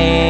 nih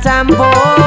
tambour.